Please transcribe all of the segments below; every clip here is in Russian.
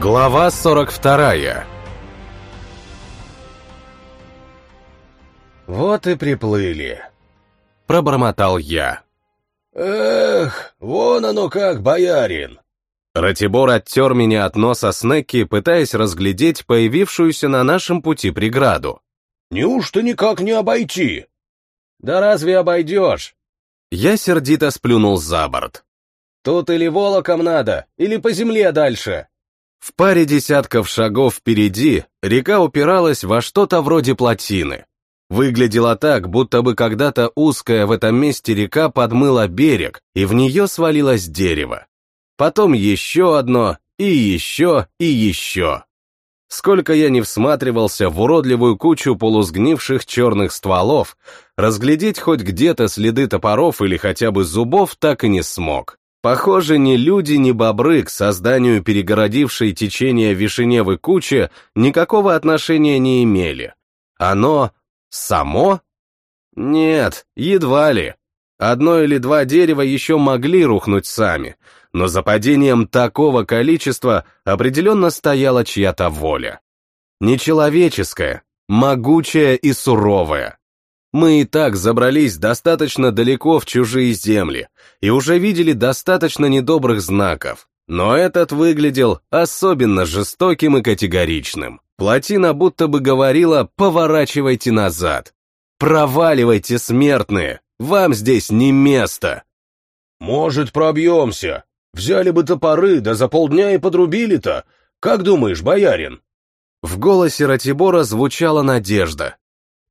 Глава 42 «Вот и приплыли», — пробормотал я. «Эх, вон оно как, боярин!» Ратибор оттер меня от носа Снеки, пытаясь разглядеть появившуюся на нашем пути преграду. «Неужто никак не обойти?» «Да разве обойдешь?» Я сердито сплюнул за борт. «Тут или волоком надо, или по земле дальше». В паре десятков шагов впереди река упиралась во что-то вроде плотины. Выглядело так, будто бы когда-то узкая в этом месте река подмыла берег, и в нее свалилось дерево. Потом еще одно, и еще, и еще. Сколько я не всматривался в уродливую кучу полусгнивших черных стволов, разглядеть хоть где-то следы топоров или хотя бы зубов так и не смог. Похоже, ни люди, ни бобры к созданию перегородившей течение Вишеневы кучи никакого отношения не имели. Оно само? Нет, едва ли. Одно или два дерева еще могли рухнуть сами, но за падением такого количества определенно стояла чья-то воля. Нечеловеческая, могучая и суровая. Мы и так забрались достаточно далеко в чужие земли и уже видели достаточно недобрых знаков, но этот выглядел особенно жестоким и категоричным. Плотина будто бы говорила «поворачивайте назад». «Проваливайте, смертные! Вам здесь не место!» «Может, пробьемся? Взяли бы топоры, да за полдня и подрубили-то. Как думаешь, боярин?» В голосе Ратибора звучала надежда,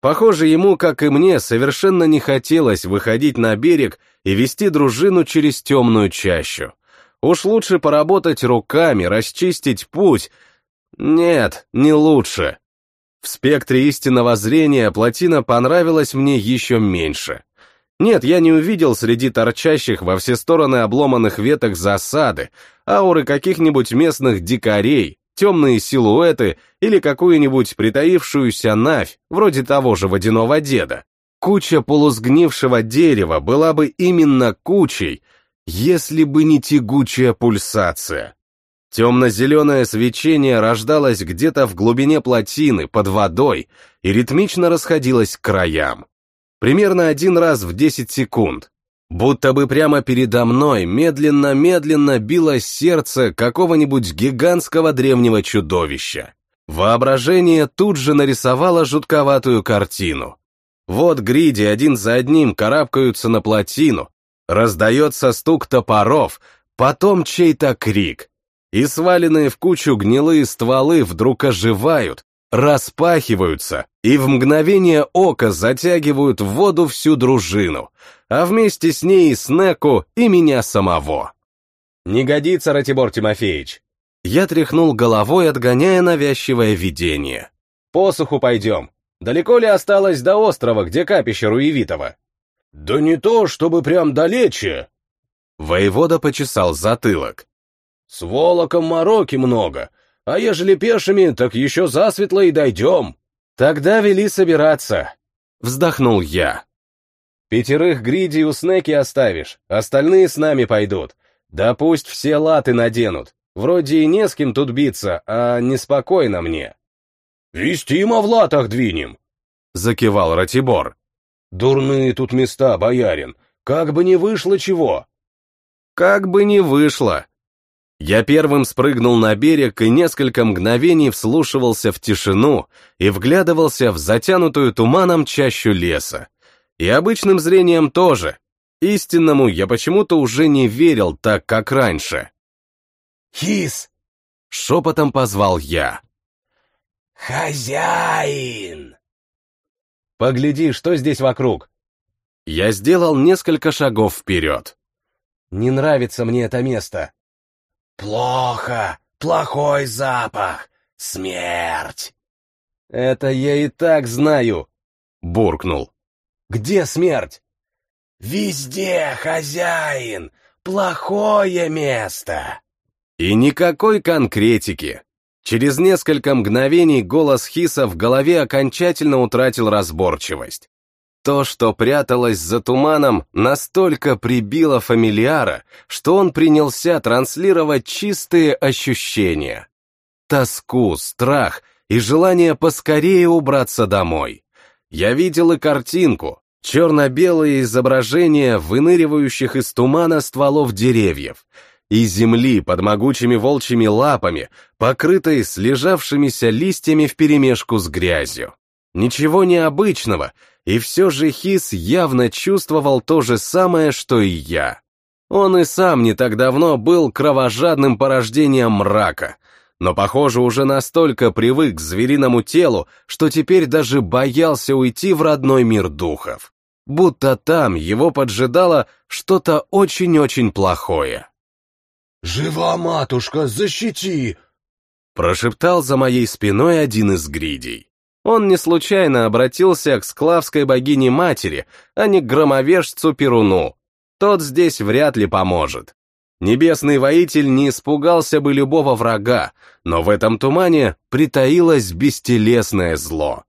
Похоже, ему, как и мне, совершенно не хотелось выходить на берег и вести дружину через темную чащу. Уж лучше поработать руками, расчистить путь. Нет, не лучше. В спектре истинного зрения плотина понравилась мне еще меньше. Нет, я не увидел среди торчащих во все стороны обломанных веток засады, ауры каких-нибудь местных дикарей, темные силуэты или какую-нибудь притаившуюся навь, вроде того же водяного деда. Куча полусгнившего дерева была бы именно кучей, если бы не тягучая пульсация. Темно-зеленое свечение рождалось где-то в глубине плотины, под водой, и ритмично расходилось к краям. Примерно один раз в 10 секунд, Будто бы прямо передо мной медленно-медленно билось сердце какого-нибудь гигантского древнего чудовища. Воображение тут же нарисовало жутковатую картину. Вот гриди один за одним карабкаются на плотину, раздается стук топоров, потом чей-то крик. И сваленные в кучу гнилые стволы вдруг оживают, распахиваются и в мгновение ока затягивают в воду всю дружину, а вместе с ней и Снеку, и меня самого. «Не годится, Ратибор Тимофеевич!» Я тряхнул головой, отгоняя навязчивое видение. «Посуху пойдем. Далеко ли осталось до острова, где капище Руевитова?» «Да не то, чтобы прям далече!» Воевода почесал затылок. «С волоком мороки много, а ежели пешими, так еще засветло и дойдем. Тогда вели собираться. Вздохнул я. Пятерых гриди у снеки оставишь, остальные с нами пойдут. Да пусть все латы наденут. Вроде и не с кем тут биться, а неспокойно мне. Вестимо в латах двинем, закивал Ратибор. Дурные тут места, боярин, как бы не вышло чего. Как бы не вышло, я первым спрыгнул на берег и несколько мгновений вслушивался в тишину и вглядывался в затянутую туманом чащу леса. И обычным зрением тоже. Истинному я почему-то уже не верил так, как раньше. «Хис!» — шепотом позвал я. «Хозяин!» «Погляди, что здесь вокруг!» Я сделал несколько шагов вперед. «Не нравится мне это место!» «Плохо! Плохой запах! Смерть!» «Это я и так знаю!» — буркнул. «Где смерть?» «Везде, хозяин! Плохое место!» И никакой конкретики. Через несколько мгновений голос Хиса в голове окончательно утратил разборчивость. То, что пряталось за туманом, настолько прибило фамильяра, что он принялся транслировать чистые ощущения. тоску, страх и желание поскорее убраться домой. Я видел и картинку, черно-белые изображения выныривающих из тумана стволов деревьев, и земли под могучими волчьими лапами, покрытой слежавшимися листьями вперемешку с грязью. Ничего необычного, и все же Хис явно чувствовал то же самое, что и я. Он и сам не так давно был кровожадным порождением мрака, но, похоже, уже настолько привык к звериному телу, что теперь даже боялся уйти в родной мир духов. Будто там его поджидало что-то очень-очень плохое. «Жива, матушка, защити!» Прошептал за моей спиной один из гридей. Он не случайно обратился к склавской богине-матери, а не к громовержцу Перуну. Тот здесь вряд ли поможет. Небесный воитель не испугался бы любого врага, но в этом тумане притаилось бестелесное зло.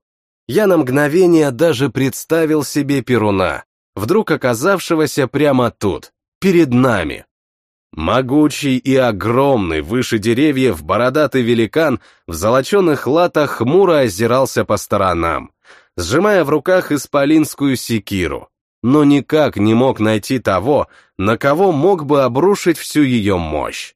Я на мгновение даже представил себе Перуна, вдруг оказавшегося прямо тут, перед нами. Могучий и огромный, выше деревьев, бородатый великан в золоченых латах хмуро озирался по сторонам, сжимая в руках исполинскую секиру, но никак не мог найти того, на кого мог бы обрушить всю ее мощь.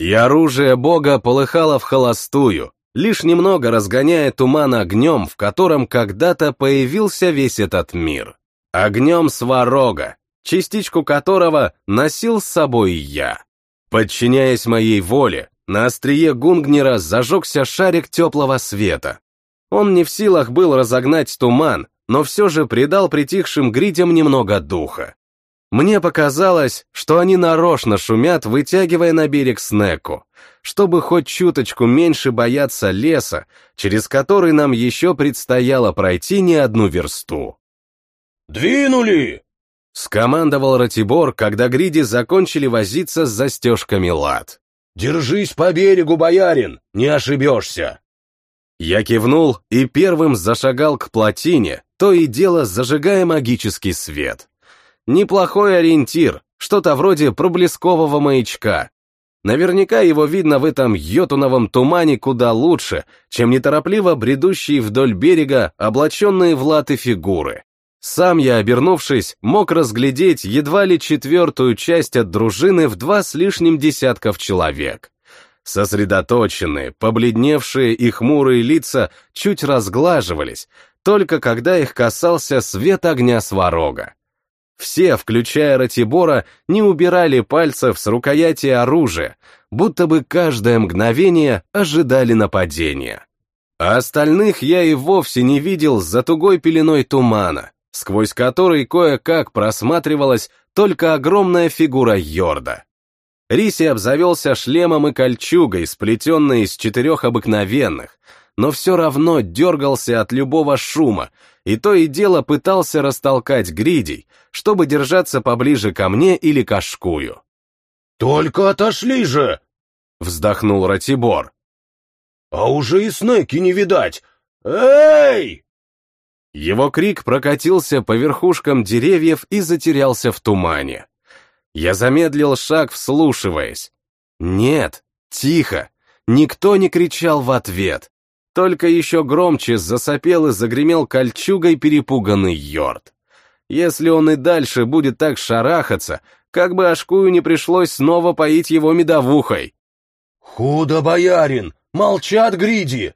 И оружие бога полыхало в холостую, лишь немного разгоняя туман огнем, в котором когда-то появился весь этот мир. Огнем сварога, частичку которого носил с собой я. Подчиняясь моей воле, на острие Гунгнера зажегся шарик теплого света. Он не в силах был разогнать туман, но все же придал притихшим гридям немного духа. Мне показалось, что они нарочно шумят, вытягивая на берег Снеку, чтобы хоть чуточку меньше бояться леса, через который нам еще предстояло пройти не одну версту. «Двинули!» — скомандовал Ратибор, когда гриди закончили возиться с застежками лад. «Держись по берегу, боярин, не ошибешься!» Я кивнул и первым зашагал к плотине, то и дело зажигая магический свет. Неплохой ориентир, что-то вроде проблескового маячка. Наверняка его видно в этом йотуновом тумане куда лучше, чем неторопливо бредущие вдоль берега облаченные в латы фигуры. Сам я, обернувшись, мог разглядеть едва ли четвертую часть от дружины в два с лишним десятков человек. Сосредоточенные, побледневшие и хмурые лица чуть разглаживались, только когда их касался свет огня сварога. Все, включая Ратибора, не убирали пальцев с рукояти оружия, будто бы каждое мгновение ожидали нападения. А остальных я и вовсе не видел за тугой пеленой тумана, сквозь который кое-как просматривалась только огромная фигура Йорда. Риси обзавелся шлемом и кольчугой, сплетенной из четырех обыкновенных, но все равно дергался от любого шума, и то и дело пытался растолкать гридей, чтобы держаться поближе ко мне или к. «Только отошли же!» — вздохнул Ратибор. «А уже и снеки не видать! Эй!» Его крик прокатился по верхушкам деревьев и затерялся в тумане. Я замедлил шаг, вслушиваясь. Нет, тихо, никто не кричал в ответ. Только еще громче засопел и загремел кольчугой перепуганный Йорд. Если он и дальше будет так шарахаться, как бы Ашкую не пришлось снова поить его медовухой. «Худо, боярин! Молчат гриди!»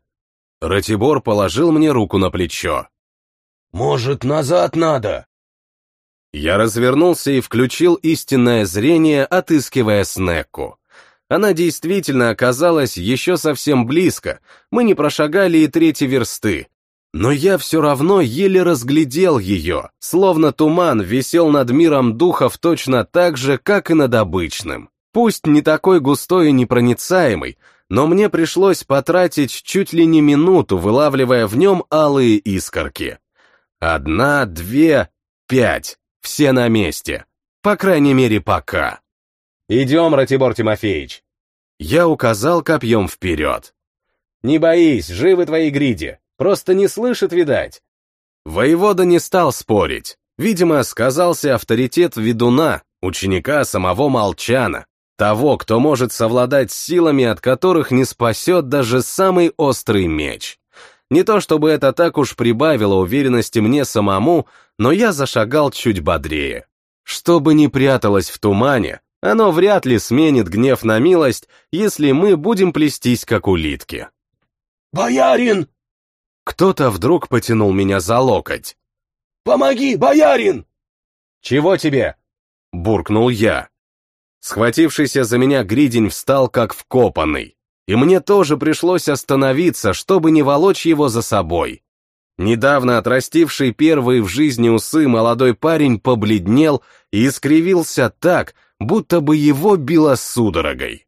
Ратибор положил мне руку на плечо. «Может, назад надо?» Я развернулся и включил истинное зрение, отыскивая Снекку. Она действительно оказалась еще совсем близко, мы не прошагали и трети версты. Но я все равно еле разглядел ее, словно туман висел над миром духов точно так же, как и над обычным. Пусть не такой густой и непроницаемый, но мне пришлось потратить чуть ли не минуту, вылавливая в нем алые искорки. Одна, две, пять. Все на месте. По крайней мере, пока. «Идем, Ратибор Тимофеевич!» Я указал копьем вперед. «Не боись, живы твои гриди. Просто не слышит, видать». Воевода не стал спорить. Видимо, сказался авторитет ведуна, ученика самого Молчана. Того, кто может совладать с силами, от которых не спасет даже самый острый меч. Не то чтобы это так уж прибавило уверенности мне самому, но я зашагал чуть бодрее. Что бы ни пряталось в тумане, оно вряд ли сменит гнев на милость, если мы будем плестись, как улитки. «Боярин!» Кто-то вдруг потянул меня за локоть. «Помоги, боярин!» «Чего тебе?» — буркнул я. Схватившийся за меня гридень встал как вкопанный, и мне тоже пришлось остановиться, чтобы не волочь его за собой. Недавно отрастивший первые в жизни усы молодой парень побледнел и искривился так, будто бы его било судорогой.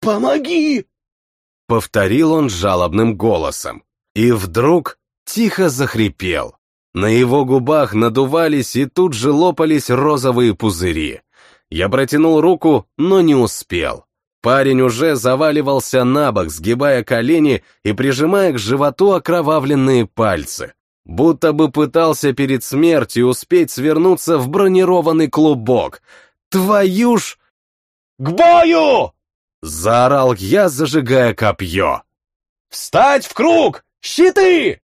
«Помоги!» — повторил он жалобным голосом. И вдруг тихо захрипел. На его губах надувались и тут же лопались розовые пузыри. Я протянул руку, но не успел. Парень уже заваливался на бок, сгибая колени и прижимая к животу окровавленные пальцы, будто бы пытался перед смертью успеть свернуться в бронированный клубок. Твою ж... «К бою!» — заорал я, зажигая копье. «Встать в круг! Щиты!»